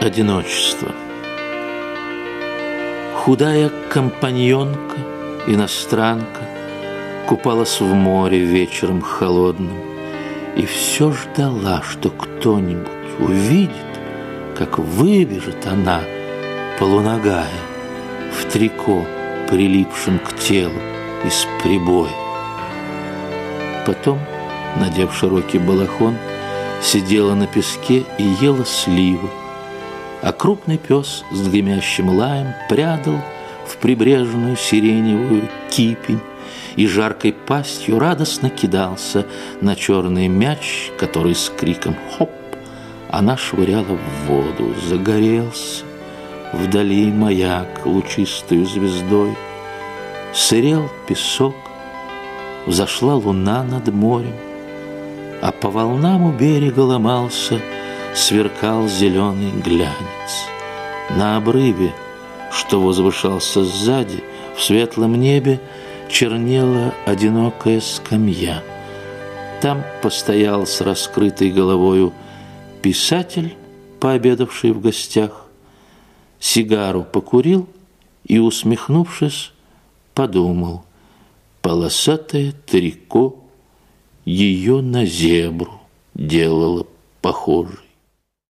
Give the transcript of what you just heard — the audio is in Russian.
Одиночество. Худая компаньонка, иностранка, Купалась в море вечером холодным И все ждала, что кто-нибудь увидит, Как выбежит она, полуногая, В трико, прилипшем к телу из прибоя. Потом, надев широкий балахон, Сидела на песке и ела сливы, А крупный пес с дымящим лаем Прядал в прибрежную сиреневую кипень И жаркой пастью радостно кидался На черный мяч, который с криком «Хоп!» Она швыряла в воду, загорелся Вдали маяк лучистую звездой Сырел песок, взошла луна над морем а по волнам у берега ломался, Сверкал зеленый глянец. На обрыве, что возвышался сзади, В светлом небе чернела одинокая скамья. Там постоял с раскрытой головою Писатель, пообедавший в гостях, Сигару покурил и, усмехнувшись, подумал, Полосатое трико ее на зебру делала похожей.